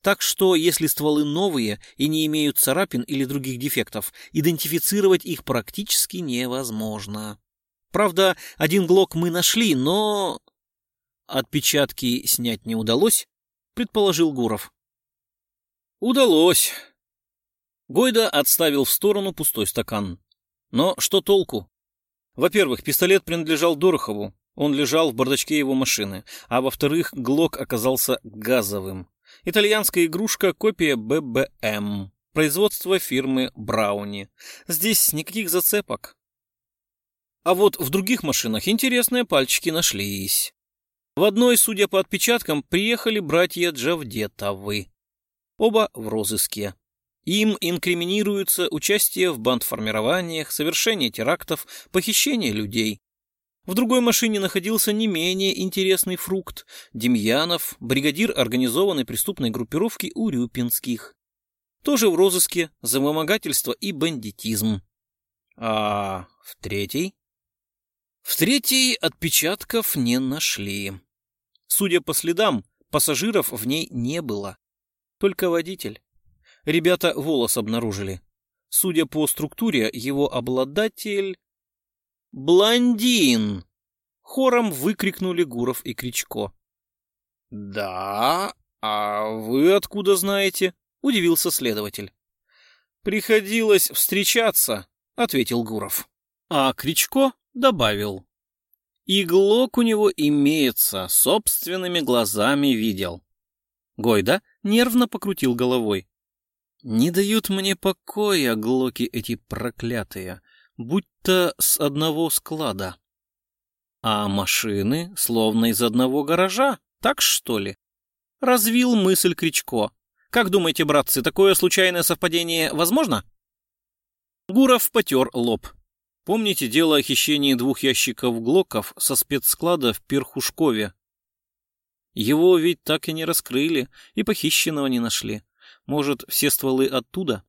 Так что, если стволы новые и не имеют царапин или других дефектов, идентифицировать их практически невозможно. Правда, один глок мы нашли, но... Отпечатки снять не удалось, предположил Гуров. Удалось. Гойда отставил в сторону пустой стакан. Но что толку? Во-первых, пистолет принадлежал Дорохову, он лежал в бардачке его машины, а во-вторых, Глок оказался газовым. Итальянская игрушка, копия ББМ, производство фирмы Брауни. Здесь никаких зацепок. А вот в других машинах интересные пальчики нашлись. В одной, судя по отпечаткам, приехали братья Джавдетовы. Оба в розыске. Им инкриминируется участие в бандформированиях, совершение терактов, похищение людей. В другой машине находился не менее интересный фрукт – Демьянов, бригадир организованной преступной группировки Урюпинских. Тоже в розыске за вымогательство и бандитизм. А в третьей? В третьей отпечатков не нашли. Судя по следам, пассажиров в ней не было. Только водитель. Ребята волос обнаружили. Судя по структуре, его обладатель... «Блондин!» Хором выкрикнули Гуров и Кричко. «Да? А вы откуда знаете?» — удивился следователь. «Приходилось встречаться», — ответил Гуров. А Кричко добавил. «Иглок у него имеется, собственными глазами видел». Гойда нервно покрутил головой. Не дают мне покоя глоки эти проклятые, будто с одного склада. А машины словно из одного гаража, так что ли? Развил мысль Кричко. Как думаете, братцы, такое случайное совпадение возможно? Гуров потер лоб. Помните дело о хищении двух ящиков глоков со спецсклада в Перхушкове? Его ведь так и не раскрыли, и похищенного не нашли. Может, все стволы оттуда?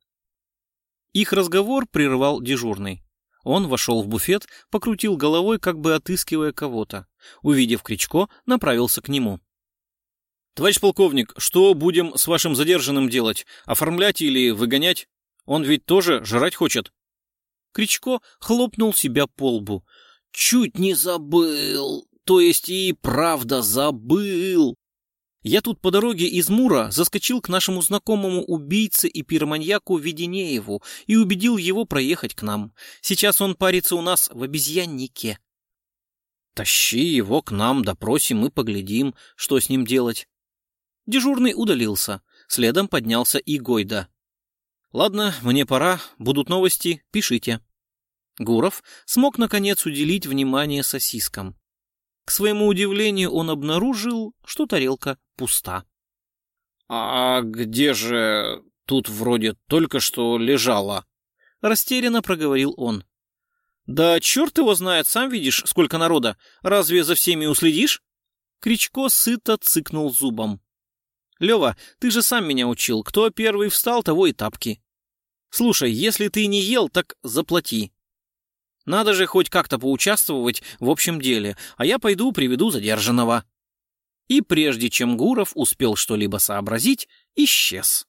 Их разговор прервал дежурный. Он вошел в буфет, покрутил головой, как бы отыскивая кого-то. Увидев Кричко, направился к нему. «Товарищ полковник, что будем с вашим задержанным делать? Оформлять или выгонять? Он ведь тоже жрать хочет». Кричко хлопнул себя по лбу. «Чуть не забыл, то есть и правда забыл. Я тут по дороге из Мура заскочил к нашему знакомому убийце и пироманьяку Веденееву и убедил его проехать к нам. Сейчас он парится у нас в обезьяннике. Тащи его к нам, допросим и поглядим, что с ним делать. Дежурный удалился. Следом поднялся и Гойда. Ладно, мне пора, будут новости, пишите. Гуров смог наконец уделить внимание сосискам. К своему удивлению он обнаружил, что тарелка пуста. «А где же тут вроде только что лежала?» Растерянно проговорил он. «Да черт его знает, сам видишь, сколько народа. Разве за всеми уследишь?» Кричко сыто цыкнул зубом. «Лева, ты же сам меня учил. Кто первый встал, того и тапки. Слушай, если ты не ел, так заплати. Надо же хоть как-то поучаствовать в общем деле, а я пойду приведу задержанного. И прежде чем Гуров успел что-либо сообразить, исчез.